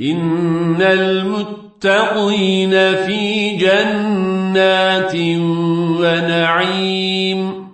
إن المتقين في جنات ونعيم